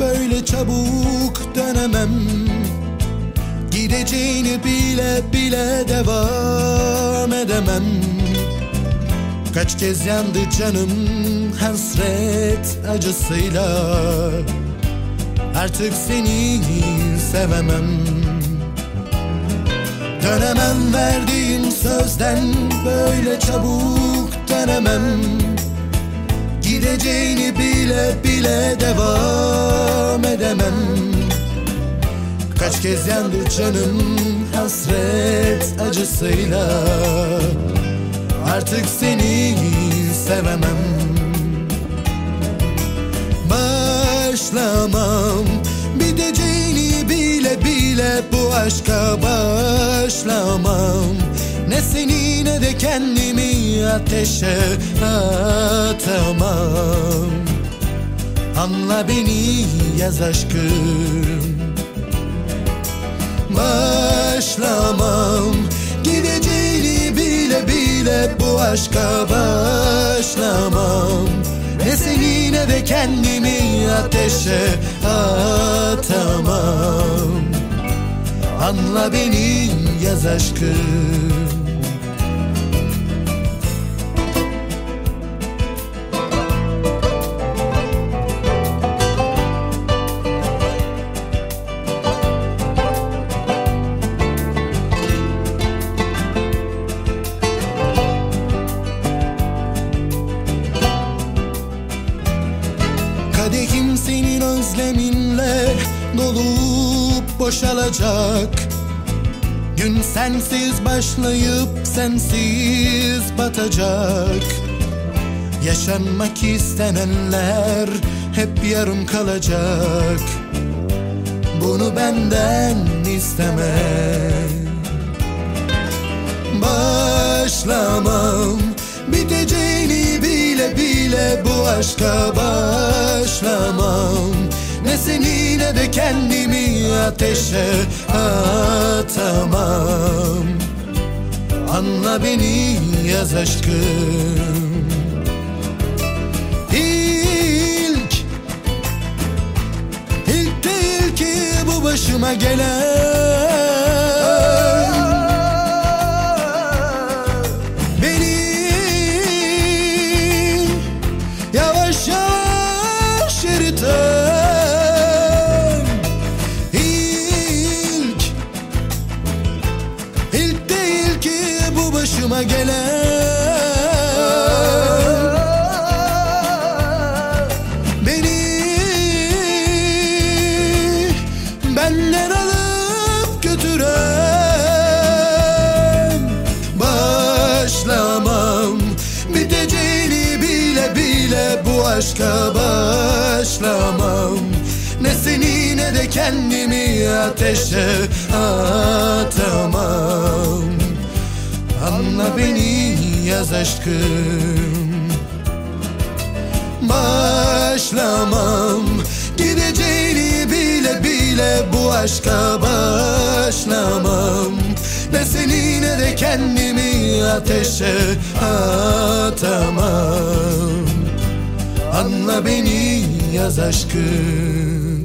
böyle çabuk dönemem. Gideceğini bile bile devam edemem. Kaç kez yandı canım hasret acısıyla. Artık seni sevemem. Dönemem verdiğim sözden böyle çabuk dönemem Gideceğini bile bile devam edemem. Kaç kez yandı canım hasret acısıyla Artık seni sevemem. Başlamam Biteceğini bile bile bu aşka başlamam Ne seni ne de kendimi ateşe atamam. Anla beni yaz aşkım. Başlamam. Gideceğini bile bile bu aşka başlamam. Ne seni ne de kendimi ateşe atamam. Anla beni yaz aşkım özleminle dolup boşalacak. Gün sensiz başlayıp sensiz batacak. Yaşanmak istenenler hep yarım kalacak. Bunu benden isteme. Başlamam Biteceğini bile bile bu aşka başlamam Ne seni ne de kendimi ateşe atamam. Anla beni yaz aşkım. İlk İlk değil ki bu başıma gelen gelen Beni benden alıp götüren Başlamam. Biteceğini bile bile bu aşka başlamam. Ne seni ne de kendimi ateşe atamam yaz aşkım. Başlamam Gideceğini bile bile bu aşka başlamam. Ne seni ne de kendimi ateşe atamam. Anla beni yaz aşkım